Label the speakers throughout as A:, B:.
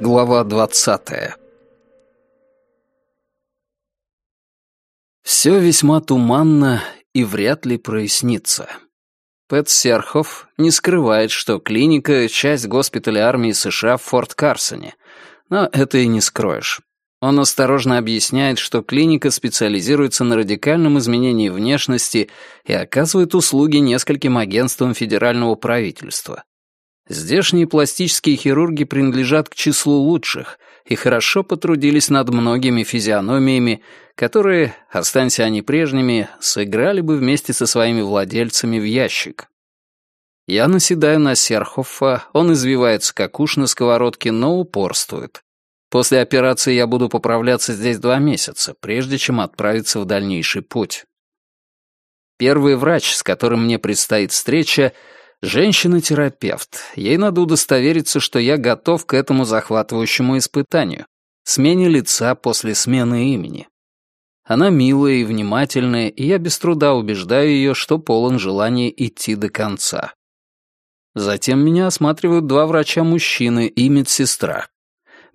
A: Глава двадцатая Все весьма туманно и вряд ли прояснится. Пэт Серхов не скрывает, что клиника — часть госпиталя армии США в Форт Карсоне, но это и не скроешь. Он осторожно объясняет, что клиника специализируется на радикальном изменении внешности и оказывает услуги нескольким агентствам федерального правительства. Здешние пластические хирурги принадлежат к числу лучших и хорошо потрудились над многими физиономиями, которые, останься они прежними, сыграли бы вместе со своими владельцами в ящик. Я наседаю на Серхоффа, он извивается как уж на сковородке, но упорствует. После операции я буду поправляться здесь два месяца, прежде чем отправиться в дальнейший путь. Первый врач, с которым мне предстоит встреча, женщина-терапевт. Ей надо удостовериться, что я готов к этому захватывающему испытанию, смене лица после смены имени. Она милая и внимательная, и я без труда убеждаю ее, что полон желания идти до конца. Затем меня осматривают два врача-мужчины и медсестра.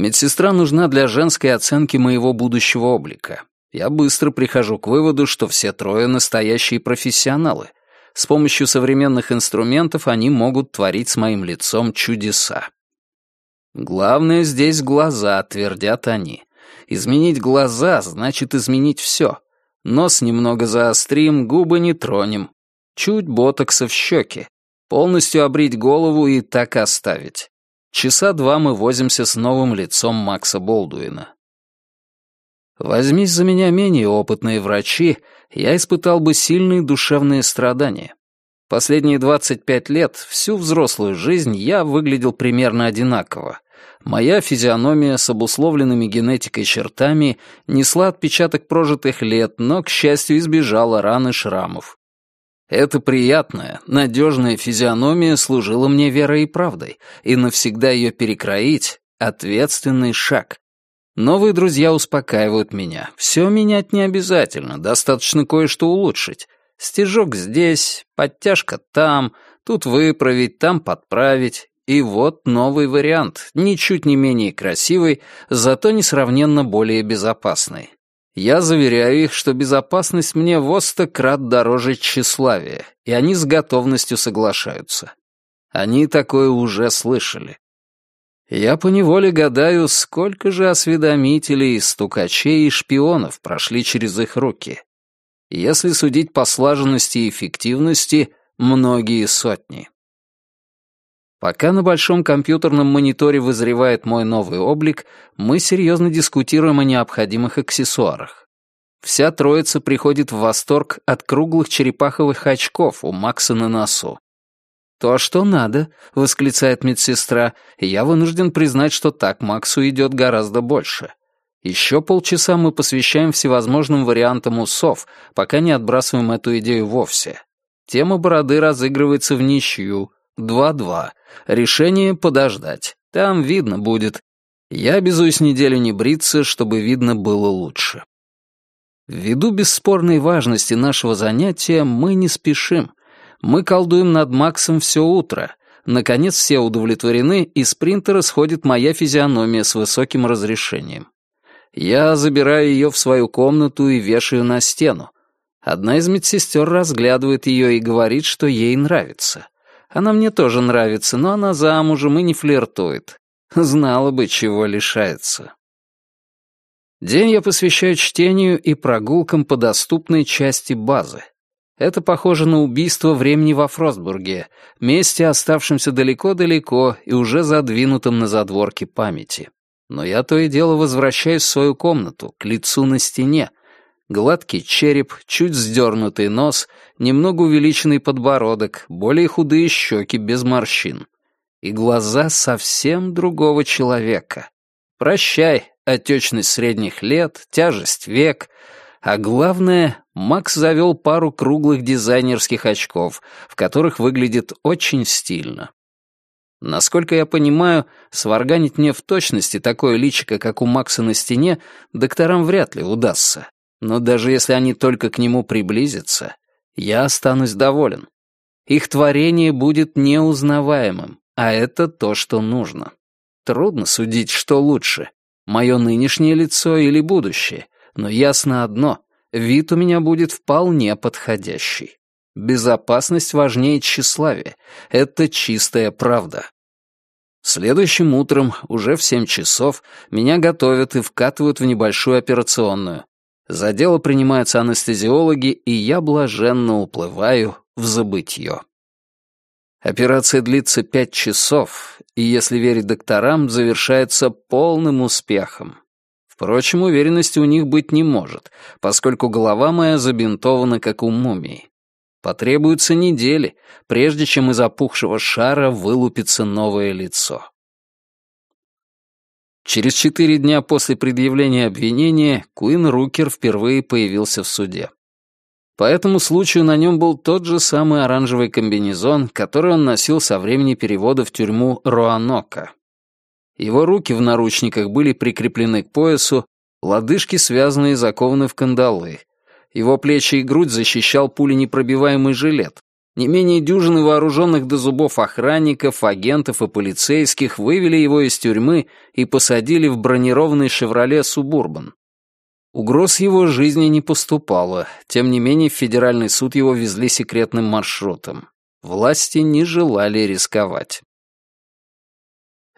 A: Медсестра нужна для женской оценки моего будущего облика. Я быстро прихожу к выводу, что все трое настоящие профессионалы. С помощью современных инструментов они могут творить с моим лицом чудеса. Главное здесь глаза, твердят они. Изменить глаза значит изменить все. Нос немного заострим, губы не тронем. Чуть ботокса в щеки. Полностью обрить голову и так оставить. Часа два мы возимся с новым лицом Макса Болдуина. Возьмись за меня менее опытные врачи, я испытал бы сильные душевные страдания. Последние 25 лет, всю взрослую жизнь, я выглядел примерно одинаково. Моя физиономия с обусловленными генетикой чертами несла отпечаток прожитых лет, но, к счастью, избежала ран и шрамов. Эта приятная, надежная физиономия служила мне верой и правдой, и навсегда ее перекроить — ответственный шаг. Новые друзья успокаивают меня. Все менять не обязательно, достаточно кое-что улучшить. Стежок здесь, подтяжка там, тут выправить, там подправить. И вот новый вариант, ничуть не менее красивый, зато несравненно более безопасный. Я заверяю их, что безопасность мне в сто крат дороже тщеславия, и они с готовностью соглашаются. Они такое уже слышали. Я поневоле гадаю, сколько же осведомителей, стукачей и шпионов прошли через их руки. Если судить по слаженности и эффективности, многие сотни. Пока на большом компьютерном мониторе вызревает мой новый облик, мы серьезно дискутируем о необходимых аксессуарах. Вся троица приходит в восторг от круглых черепаховых очков у Макса на носу. «То, что надо», — восклицает медсестра, и я вынужден признать, что так Максу идет гораздо больше. Еще полчаса мы посвящаем всевозможным вариантам усов, пока не отбрасываем эту идею вовсе. Тема бороды разыгрывается в ничью, 2-2. Решение подождать. Там видно будет. Я обязуюсь неделю не бриться, чтобы видно было лучше. Ввиду бесспорной важности нашего занятия мы не спешим. Мы колдуем над Максом все утро. Наконец все удовлетворены, и с принтера сходит моя физиономия с высоким разрешением. Я забираю ее в свою комнату и вешаю на стену. Одна из медсестер разглядывает ее и говорит, что ей нравится. Она мне тоже нравится, но она замужем и не флиртует. Знала бы, чего лишается. День я посвящаю чтению и прогулкам по доступной части базы. Это похоже на убийство времени во Фростбурге, месте, оставшемся далеко-далеко и уже задвинутом на задворке памяти. Но я то и дело возвращаюсь в свою комнату, к лицу на стене, Гладкий череп, чуть вздернутый нос, немного увеличенный подбородок, более худые щеки без морщин. И глаза совсем другого человека. Прощай, отечность средних лет, тяжесть век. А главное, Макс завел пару круглых дизайнерских очков, в которых выглядит очень стильно. Насколько я понимаю, сварганить мне в точности такое личико, как у Макса на стене, докторам вряд ли удастся. Но даже если они только к нему приблизятся, я останусь доволен. Их творение будет неузнаваемым, а это то, что нужно. Трудно судить, что лучше, мое нынешнее лицо или будущее, но ясно одно — вид у меня будет вполне подходящий. Безопасность важнее тщеславия. Это чистая правда. Следующим утром, уже в семь часов, меня готовят и вкатывают в небольшую операционную. За дело принимаются анестезиологи, и я блаженно уплываю в забытье. Операция длится пять часов, и, если верить докторам, завершается полным успехом. Впрочем, уверенности у них быть не может, поскольку голова моя забинтована, как у мумии. Потребуются недели, прежде чем из опухшего шара вылупится новое лицо. Через четыре дня после предъявления обвинения Куин Рукер впервые появился в суде. По этому случаю на нем был тот же самый оранжевый комбинезон, который он носил со времени перевода в тюрьму Роанока. Его руки в наручниках были прикреплены к поясу, лодыжки связаны и закованы в кандалы, его плечи и грудь защищал пуленепробиваемый жилет. Не менее дюжины вооруженных до зубов охранников, агентов и полицейских вывели его из тюрьмы и посадили в бронированный «Шевроле Субурбан». Угроз его жизни не поступало, тем не менее в федеральный суд его везли секретным маршрутом. Власти не желали рисковать.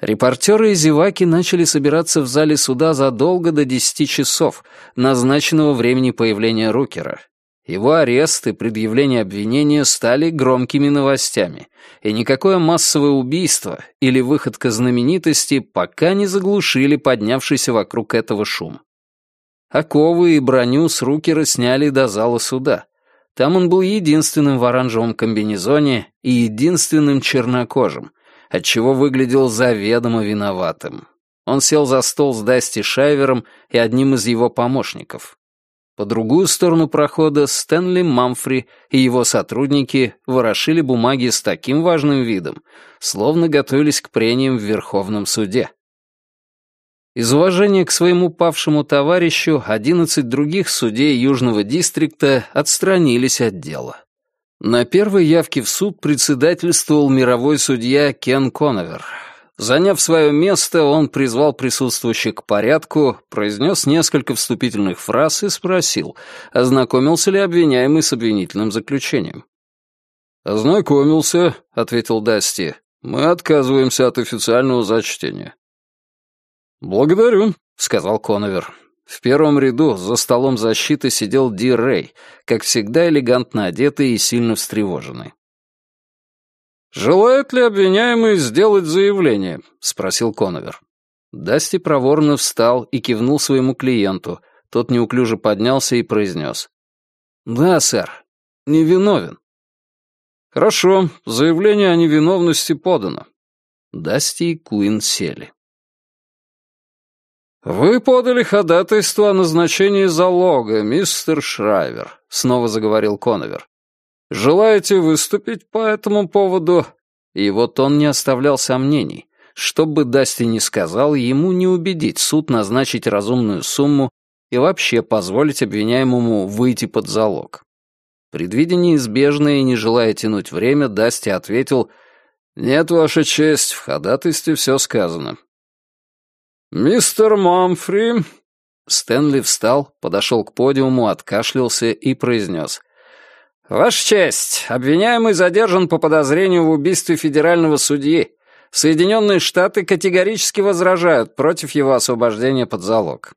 A: Репортеры и зеваки начали собираться в зале суда задолго до десяти часов, назначенного времени появления Рукера. Его арест и предъявление обвинения стали громкими новостями, и никакое массовое убийство или выходка знаменитости пока не заглушили поднявшийся вокруг этого шум. Оковы и броню с Рукера сняли до зала суда. Там он был единственным в оранжевом комбинезоне и единственным чернокожим — отчего выглядел заведомо виноватым. Он сел за стол с Дасти Шайвером и одним из его помощников. По другую сторону прохода Стэнли Мамфри и его сотрудники ворошили бумаги с таким важным видом, словно готовились к прениям в Верховном суде. Из уважения к своему павшему товарищу одиннадцать других судей Южного дистрикта отстранились от дела. На первой явке в суд председательствовал мировой судья Кен Коновер. Заняв свое место, он призвал присутствующих к порядку, произнес несколько вступительных фраз и спросил, ознакомился ли обвиняемый с обвинительным заключением. «Ознакомился», — ответил Дасти. «Мы отказываемся от официального зачтения». «Благодарю», — сказал Коновер. В первом ряду за столом защиты сидел Ди Рэй, как всегда элегантно одетый и сильно встревоженный. «Желает ли обвиняемый сделать заявление?» — спросил Коновер. Дасти проворно встал и кивнул своему клиенту. Тот неуклюже поднялся и произнес. «Да, сэр, невиновен». «Хорошо, заявление о невиновности подано». Дасти и Куин сели. «Вы подали ходатайство о назначении залога, мистер Шрайвер», — снова заговорил Коновер. «Желаете выступить по этому поводу?» И вот он не оставлял сомнений. Что бы Дасти ни сказал, ему не убедить суд назначить разумную сумму и вообще позволить обвиняемому выйти под залог. Предвидя неизбежное и не желая тянуть время, Дасти ответил «Нет, Ваша честь, в ходатайстве все сказано. «Мистер Мамфри...» Стэнли встал, подошел к подиуму, откашлялся и произнес. «Ваша честь, обвиняемый задержан по подозрению в убийстве федерального судьи. Соединенные Штаты категорически возражают против его освобождения под залог».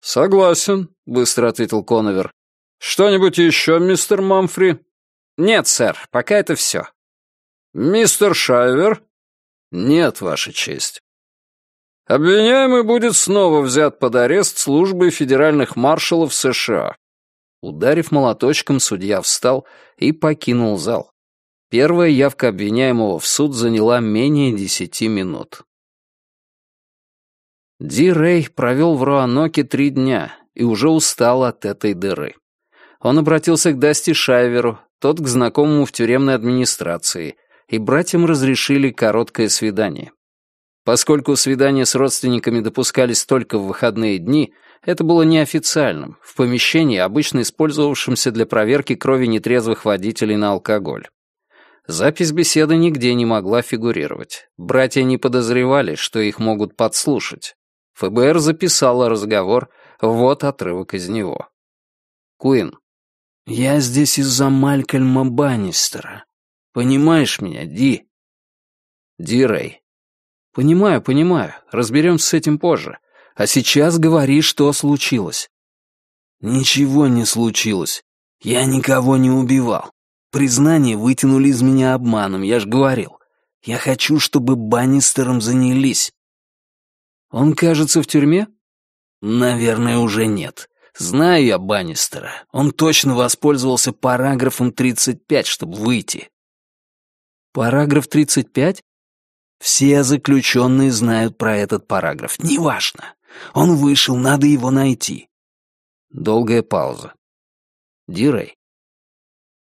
A: «Согласен», — быстро ответил Коновер. «Что-нибудь еще, мистер Мамфри?» «Нет, сэр, пока это все». «Мистер Шайвер?» «Нет, Ваша честь». Обвиняемый будет снова взят под арест службой федеральных маршалов США. Ударив молоточком, судья встал и покинул зал. Первая явка обвиняемого в суд заняла менее десяти минут. Ди Рэй провел в Руаноке три дня и уже устал от этой дыры. Он обратился к Дасти Шайверу, тот к знакомому в тюремной администрации, и братьям разрешили короткое свидание. Поскольку свидания с родственниками допускались только в выходные дни, это было неофициальным, в помещении, обычно использовавшемся для проверки крови нетрезвых водителей на алкоголь. Запись беседы нигде не могла фигурировать. Братья не подозревали, что их могут подслушать. ФБР записало разговор, вот отрывок из него. Куин. «Я здесь из-за Малькольма Баннистера. Понимаешь меня, Ди?» Ди Рэй. «Понимаю, понимаю. Разберемся с этим позже. А сейчас говори, что случилось». «Ничего не случилось. Я никого не убивал. Признание вытянули из меня обманом, я ж говорил. Я хочу, чтобы Баннистером занялись». «Он, кажется, в тюрьме?» «Наверное, уже нет. Знаю я Баннистера. Он точно воспользовался параграфом 35, чтобы выйти». «Параграф 35?» Все заключенные знают про этот параграф. Неважно. Он вышел, надо его найти. Долгая пауза. Дирей.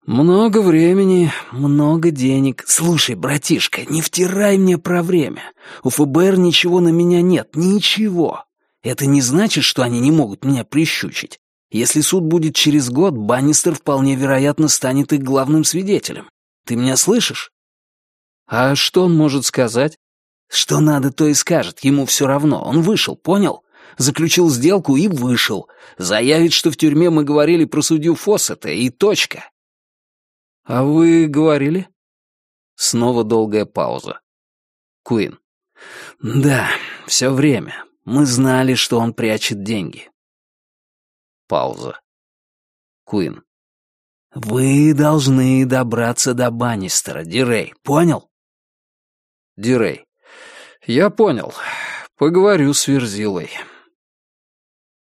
A: «Много времени, много денег. Слушай, братишка, не втирай мне про время. У ФБР ничего на меня нет, ничего. Это не значит, что они не могут меня прищучить. Если суд будет через год, Баннистер вполне вероятно станет их главным свидетелем. Ты меня слышишь? А что он может сказать? Что надо, то и скажет, ему все равно. Он вышел, понял? Заключил сделку и вышел. Заявит, что в тюрьме мы говорили про судью Фоссета, и точка. А вы говорили? Снова долгая пауза. Куин. Да, все время. Мы знали, что он прячет деньги. Пауза. Куин. Вы должны добраться до Баннистера, Дирей, понял? Дирей. «Я понял. Поговорю с Верзилой.